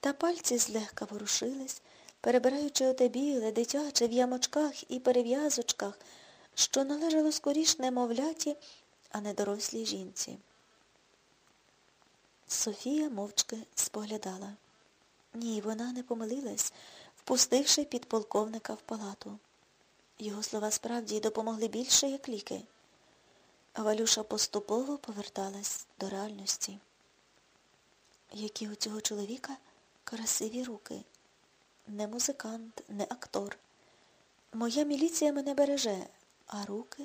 Та пальці злегка ворушились, перебираючи оте біле, дитяче в ямочках і перев'язочках, що належало скоріш немовляті, а не дорослій жінці. Софія мовчки споглядала. Ні, вона не помилилась, впустивши підполковника в палату. Його слова справді допомогли більше, як ліки. Валюша поступово поверталась до реальності. Які у цього чоловіка красиві руки. Не музикант, не актор. Моя міліція мене береже, а руки?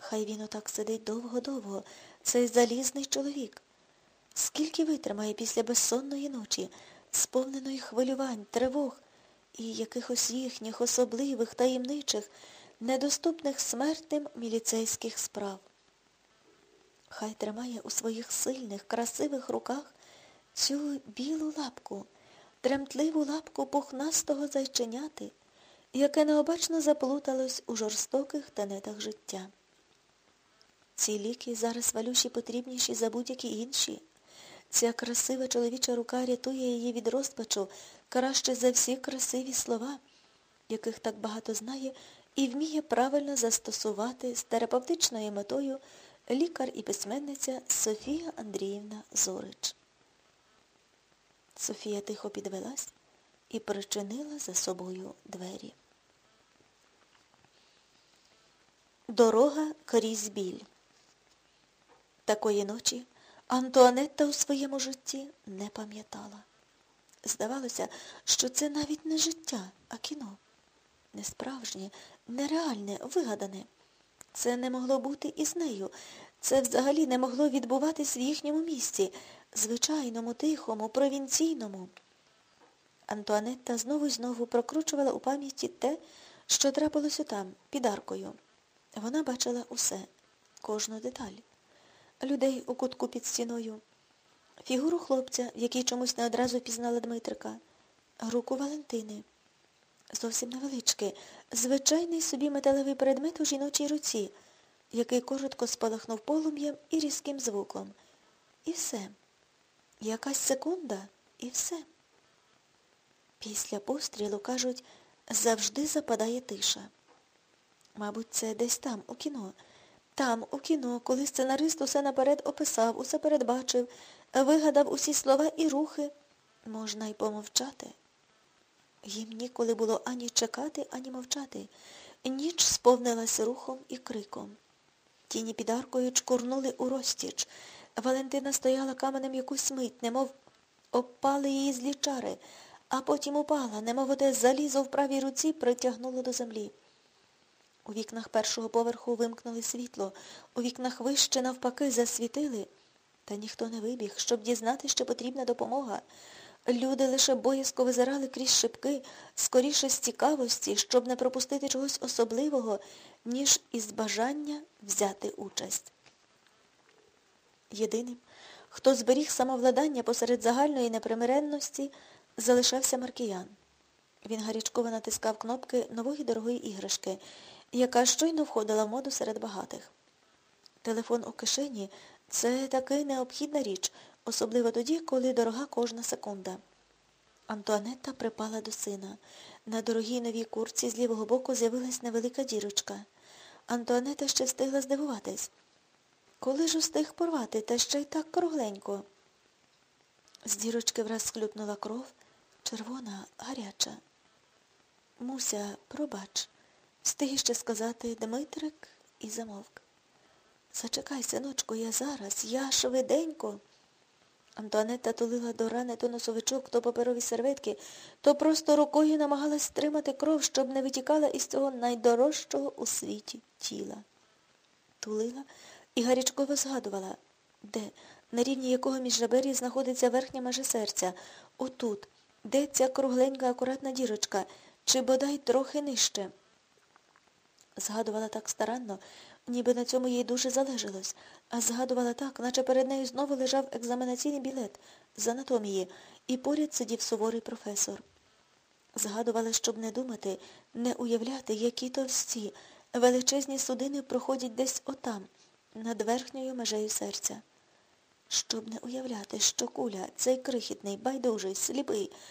Хай він отак сидить довго-довго, цей залізний чоловік. Скільки витримає після безсонної ночі, сповненої хвилювань, тривог і якихось їхніх особливих, таємничих, недоступних смертним міліцейських справ. Хай тримає у своїх сильних, красивих руках цю білу лапку, тремтливу лапку пухнастого зайченяти, яке необачно заплуталось у жорстоких тенетах життя. Ці ліки зараз валюші потрібніші за будь-які інші. Ця красива чоловіча рука рятує її від розпачу краще за всі красиві слова, яких так багато знає і вміє правильно застосувати з терапевтичною метою лікар і письменниця Софія Андріївна Зорич. Софія тихо підвелась і причинила за собою двері. Дорога крізь біль. Такої ночі Антуанетта у своєму житті не пам'ятала. Здавалося, що це навіть не життя, а кіно. Несправжнє, нереальне, вигадане. Це не могло бути із нею. Це взагалі не могло відбуватись в їхньому місці, звичайному, тихому, провінційному. Антуанетта знову й знову прокручувала у пам'яті те, що трапилося там, під аркою. Вона бачила усе, кожну деталь. Людей у кутку під стіною, фігуру хлопця, в якій чомусь не одразу пізнала Дмитрика, руку Валентини. Зовсім невеличкий, звичайний собі металевий предмет у жіночій руці, який коротко спалахнув полум'ям і різким звуком. І все. Якась секунда і все. Після пострілу, кажуть, завжди западає тиша. Мабуть, це десь там, у кіно. Там, у кіно, коли сценарист усе наперед описав, усе передбачив, вигадав усі слова і рухи, можна й помовчати. Їм ніколи було ані чекати, ані мовчати. Ніч сповнилася рухом і криком. Тіні під аркою чкурнули у розтіч. Валентина стояла каменем якусь мить, немов обпали її злі чари, а потім упала, немов оте залізо в правій руці притягнуло до землі. У вікнах першого поверху вимкнули світло, у вікнах вище навпаки засвітили, та ніхто не вибіг, щоб дізнати, що потрібна допомога. Люди лише боязко визирали крізь шибки, скоріше з цікавості, щоб не пропустити чогось особливого, ніж із бажання взяти участь. Єдиним, хто зберіг самовладання посеред загальної непримиренності, залишався Маркіян. Він гарячково натискав кнопки нової дорогої іграшки, яка щойно входила в моду серед багатих. Телефон у кишені це таки необхідна річ, особливо тоді, коли дорога кожна секунда. Антуанетта припала до сина. На дорогій новій курці з лівого боку з'явилась невелика дірочка. Антуанета ще встигла здивуватись. Коли ж устиг порвати, та ще й так кругленько. З дірочки враз схлюпнула кров, червона, гаряча. Муся, пробач, встиг іще сказати Дмитрик і замовк. Зачекай, синочку, я зараз, я швиденько. Антуанетта тулила до рани то носовичок, то паперові серветки, то просто рукою намагалась стримати кров, щоб не витікала із цього найдорожчого у світі тіла. Тулила і гарячково згадувала, де, на рівні якого між жабері знаходиться верхня межа серця, отут, де ця кругленька акуратна дірочка, чи бодай трохи нижче. Згадувала так старанно, ніби на цьому їй дуже залежалось, а згадувала так, наче перед нею знову лежав екзаменаційний білет з анатомії, і поряд сидів суворий професор. Згадувала, щоб не думати, не уявляти, які товсті, величезні судини проходять десь отам, над верхньою межею серця. щоб не уявляти, що куля, цей крихітний, байдужий, сліпий,